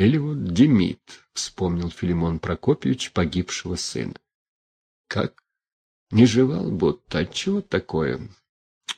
Или вот Демид, вспомнил Филимон Прокопьевич погибшего сына. Как не жевал будто, отчего такое?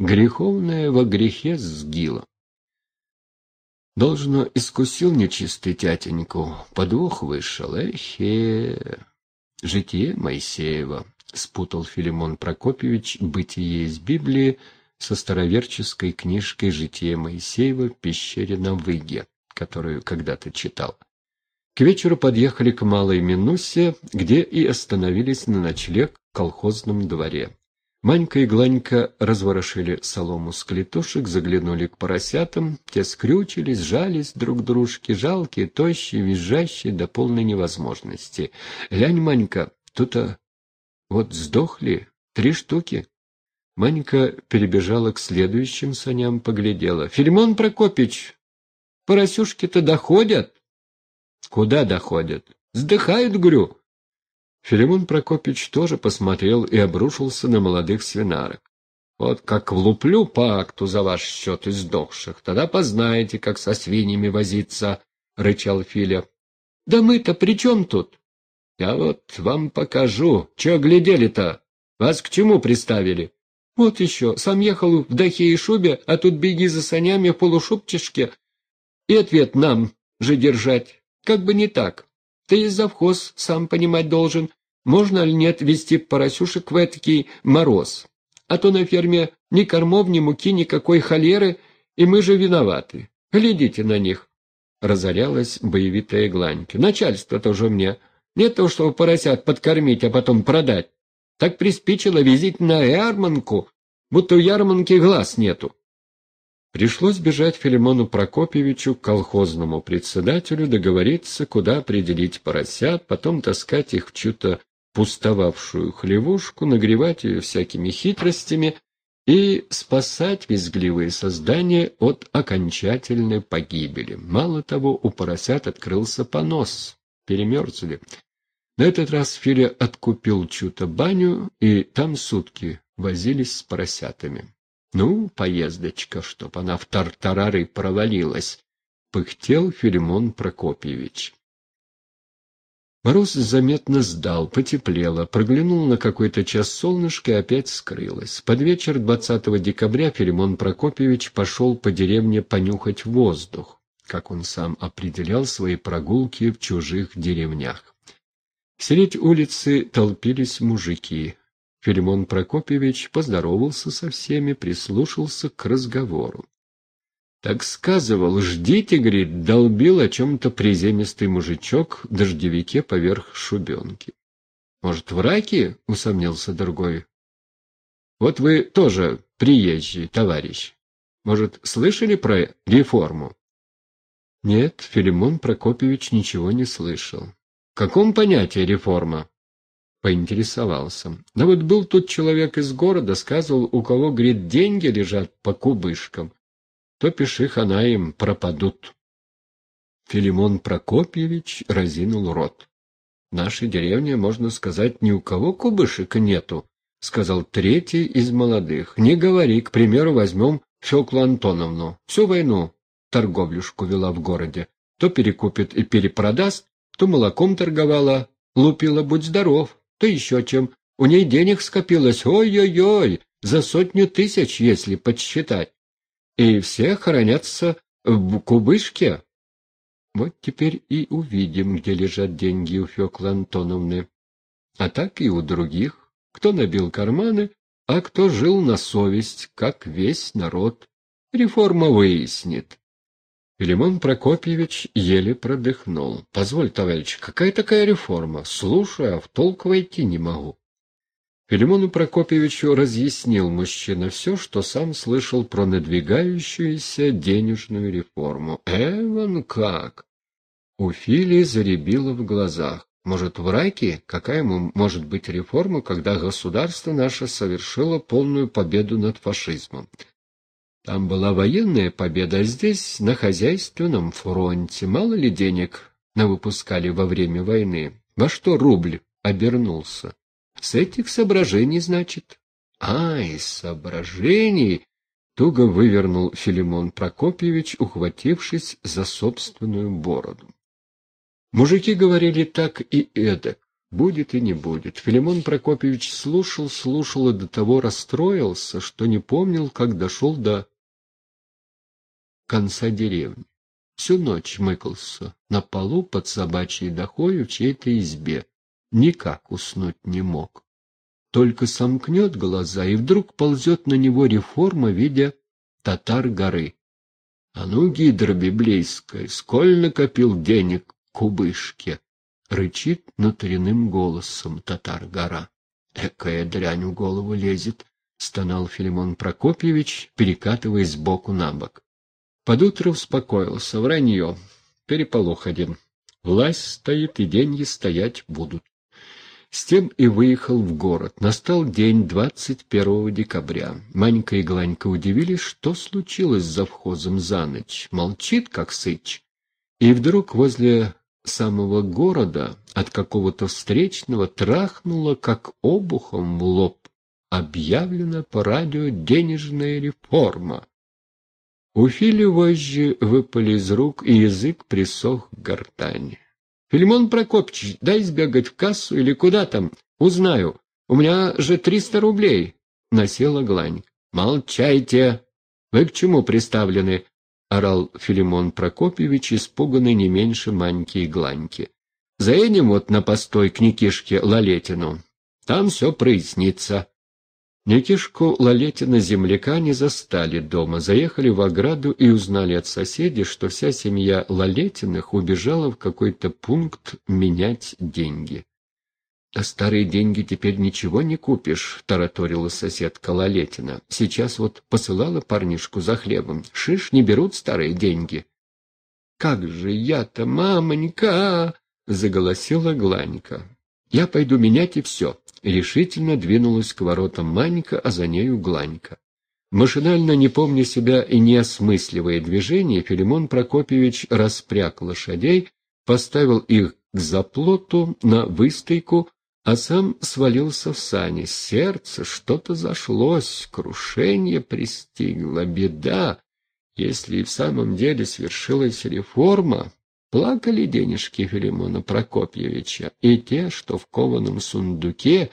Греховное во грехе сгило. Должно, искусил нечистый тятеньку, подвох вышел, эхе. Житие Моисеева, спутал Филимон Прокопьевич бытие из Библии со староверческой книжкой «Житие Моисеева в пещере на Выге», которую когда-то читал. К вечеру подъехали к Малой Минусе, где и остановились на ночлег в колхозном дворе. Манька и Гланька разворошили солому с клетушек, заглянули к поросятам, те скрючились, жались друг дружке, жалкие, тощие, визжащие до полной невозможности. «Лянь, Манька, тут-то вот сдохли три штуки». Манька перебежала к следующим саням, поглядела. «Филимон Прокопич, поросюшки-то доходят?» «Куда доходят?» «Сдыхают, грю. Филимон Прокопич тоже посмотрел и обрушился на молодых свинарок. Вот как влуплю по акту за ваш счет из сдохших, тогда познаете, как со свиньями возиться, — рычал Филя. — Да мы-то при чем тут? — Я вот вам покажу. Че глядели-то? Вас к чему приставили? — Вот еще. Сам ехал в дахе и шубе, а тут беги за санями в полушубчишке. И ответ нам же держать. Как бы не так. Ты из завхоз сам понимать должен, можно ли нет вести поросюшек в этакий мороз. А то на ферме ни кормов, ни муки, никакой холеры, и мы же виноваты. Глядите на них. Разорялась боевитая Гланька. Начальство тоже мне. Нет того, чтобы поросят подкормить, а потом продать. Так приспичило визить на ярманку, будто у ярманки глаз нету. Пришлось бежать Филимону Прокопьевичу, колхозному председателю, договориться, куда определить поросят, потом таскать их в чью-то пустовавшую хлевушку, нагревать ее всякими хитростями и спасать визгливые создания от окончательной погибели. Мало того, у поросят открылся понос, перемерзли. На этот раз Филя откупил чью-то баню, и там сутки возились с поросятами. Ну, поездочка, чтоб она в тартарары провалилась, пыхтел Филимон Прокопьевич. Мороз заметно сдал, потеплело, проглянул на какой-то час солнышко и опять скрылось. Под вечер 20 декабря Филимон Прокопьевич пошел по деревне понюхать воздух, как он сам определял свои прогулки в чужих деревнях. Средь улицы толпились мужики. Филимон Прокопьевич поздоровался со всеми, прислушался к разговору. Так сказывал, ждите, говорит, долбил о чем-то приземистый мужичок в дождевике поверх шубенки. Может, в раке? — усомнился другой. Вот вы тоже приезжий, товарищ. Может, слышали про реформу? Нет, Филимон Прокопьевич ничего не слышал. В каком понятии реформа? Поинтересовался. Да вот был тут человек из города, сказывал, у кого, говорит, деньги лежат по кубышкам то пиши хана им пропадут. Филимон Прокопьевич разинул рот. — В нашей деревне, можно сказать, ни у кого кубышек нету, — сказал третий из молодых. — Не говори, к примеру, возьмем Феклу Антоновну. Всю войну торговлюшку вела в городе. То перекупит и перепродаст, то молоком торговала, лупила «Будь здоров», то еще чем. У ней денег скопилось, ой-ой-ой, за сотню тысяч, если подсчитать и все хранятся в кубышке. Вот теперь и увидим, где лежат деньги у Феклы Антоновны. А так и у других, кто набил карманы, а кто жил на совесть, как весь народ. Реформа выяснит. Филимон Прокопьевич еле продыхнул. — Позволь, товарищ, какая такая реформа? Слушай, а в толк войти не могу. Филимону Прокопьевичу разъяснил мужчина все, что сам слышал про надвигающуюся денежную реформу. «Эван как?» У Фили заребило в глазах. Может, в раке? Какая ему может быть реформа, когда государство наше совершило полную победу над фашизмом? Там была военная победа, а здесь на хозяйственном фронте. Мало ли денег навыпускали во время войны? Во что рубль обернулся? С этих соображений, значит? А, из соображений! Туго вывернул Филимон Прокопьевич, ухватившись за собственную бороду. Мужики говорили так и эдак. Будет и не будет. Филимон Прокопьевич слушал, слушал и до того расстроился, что не помнил, как дошел до конца деревни. Всю ночь мыкался на полу под собачьей дохою в чьей-то избе. Никак уснуть не мог. Только сомкнет глаза, и вдруг ползет на него реформа, видя татар горы. А ну, гидра библейская, сколь накопил денег кубышке? Рычит внутренним голосом татар-гора. Экая дрянь в голову лезет, стонал Филимон Прокопьевич, перекатываясь сбоку на бок. Под утро успокоился, вранье, переполох один. Власть стоит, и деньги стоять будут. С тем и выехал в город. Настал день 21 декабря. Манька и Гланька удивились, что случилось с завхозом за ночь. Молчит, как сыч. И вдруг возле самого города от какого-то встречного трахнуло, как обухом в лоб. Объявлена по радио денежная реформа. У Фили вожжи выпали из рук, и язык присох к гортани. — Филимон Прокопьевич, дай сбегать в кассу или куда там, узнаю. У меня же триста рублей. Насела Глань. — Молчайте! Вы к чему приставлены? — орал Филимон Прокопьевич, испуганный не меньше Маньки и Гланьки. — Заедем вот на постой к Никишке Лалетину. Там все прояснится. Никишку Лалетина земляка не застали дома, заехали в ограду и узнали от соседей, что вся семья Лалетиных убежала в какой-то пункт менять деньги. «А старые деньги теперь ничего не купишь», — тараторила соседка Лалетина. «Сейчас вот посылала парнишку за хлебом. Шиш не берут старые деньги». «Как же я-то, мамонька!» — заголосила Гланька. «Я пойду менять и все», — решительно двинулась к воротам Манька, а за нею Гланька. Машинально, не помня себя и не осмысливая движения, Филимон Прокопьевич распряг лошадей, поставил их к заплоту на выстойку, а сам свалился в сани. Сердце что-то зашлось, крушение пристигло, беда. Если и в самом деле свершилась реформа, плакали денежки Филимона Прокопьевича, и те, что в кованом сундуке,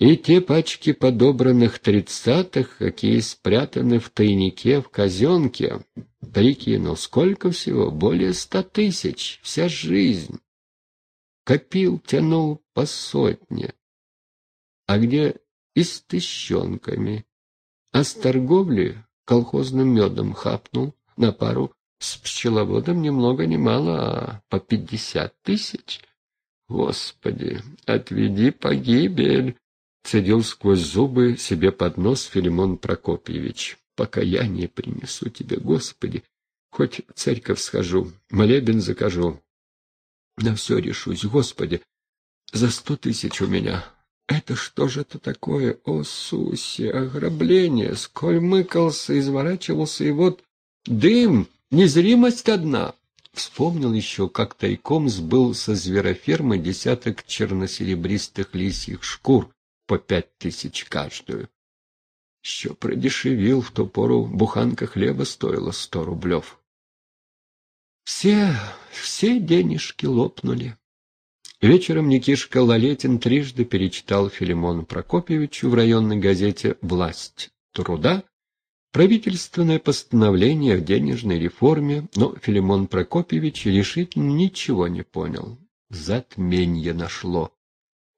и те пачки подобранных тридцатых, какие спрятаны в тайнике в казенке. Прикинул, сколько всего? Более ста тысяч. Вся жизнь. Копил, тянул по сотне. А где и с тыщенками. А с торговли колхозным медом хапнул на пару с пчеловодом ни много ни мало, а по пятьдесят тысяч. Господи, отведи погибель! Цедил сквозь зубы себе под нос Филимон Прокопьевич. Покаяние принесу тебе, Господи, хоть в церковь схожу, молебен закажу, на все решусь, Господи, за сто тысяч у меня. Это что же это такое? О, Сусе, ограбление! Сколь мыкался, изворачивался, и вот дым, незримость одна. Вспомнил еще, как тайком сбыл со зверофермы десяток черносеребристых лисьих шкур по пять тысяч каждую. Еще продешевил, в ту пору буханка хлеба стоила сто рублев. Все, все денежки лопнули. Вечером Никишка Лалетин трижды перечитал Филимону Прокопьевичу в районной газете «Власть труда» правительственное постановление о денежной реформе, но Филимон Прокопьевич решительно ничего не понял. Затменье нашло.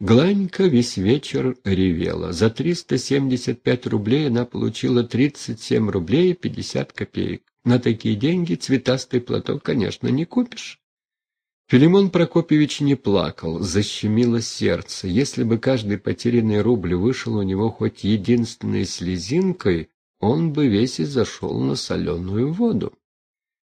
Гланька весь вечер ревела. За 375 рублей она получила 37 рублей и 50 копеек. На такие деньги цветастый платок, конечно, не купишь. Филимон Прокопьевич не плакал, защемило сердце. Если бы каждый потерянный рубль вышел у него хоть единственной слезинкой, он бы весь и зашел на соленую воду.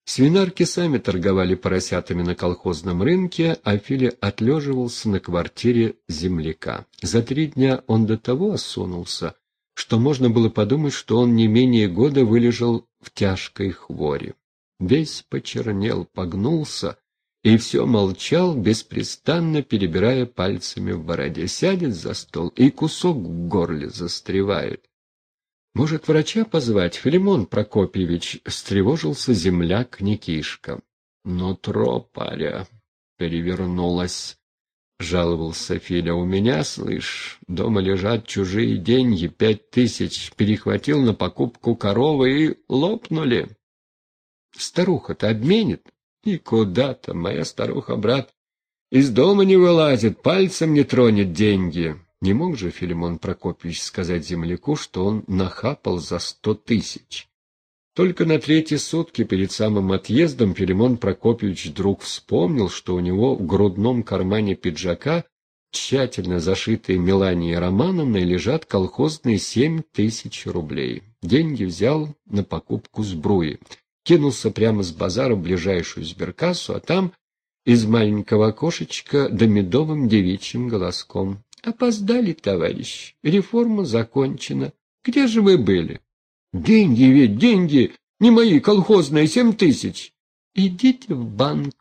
Свинарки сами торговали поросятами на колхозном рынке, а Филя отлеживался на квартире земляка. За три дня он до того осунулся, что можно было подумать, что он не менее года вылежал в тяжкой хворе. Весь почернел, погнулся и все молчал, беспрестанно перебирая пальцами в бороде. Сядет за стол и кусок в горле застревает. «Может, врача позвать, Филимон Прокопьевич?» — встревожился земляк Никишка. «Но тропаря. перевернулась. — жаловался Филя. — У меня, слышь, дома лежат чужие деньги, пять тысяч. Перехватил на покупку коровы и лопнули. Старуха-то обменит. И куда-то моя старуха, брат, из дома не вылазит, пальцем не тронет деньги. Не мог же Филимон Прокопьевич сказать земляку, что он нахапал за сто тысяч. Только на третьи сутки перед самым отъездом Филимон Прокопьевич вдруг вспомнил, что у него в грудном кармане пиджака, тщательно зашитые Меланией Романовной, лежат колхозные семь тысяч рублей. Деньги взял на покупку сбруи. Кинулся прямо с базара в ближайшую сберкассу, а там из маленького окошечка домедовым девичьим голоском. «Опоздали, товарищ. Реформа закончена. Где же вы были?» Деньги ведь, деньги, не мои, колхозные, семь тысяч. Идите в банк,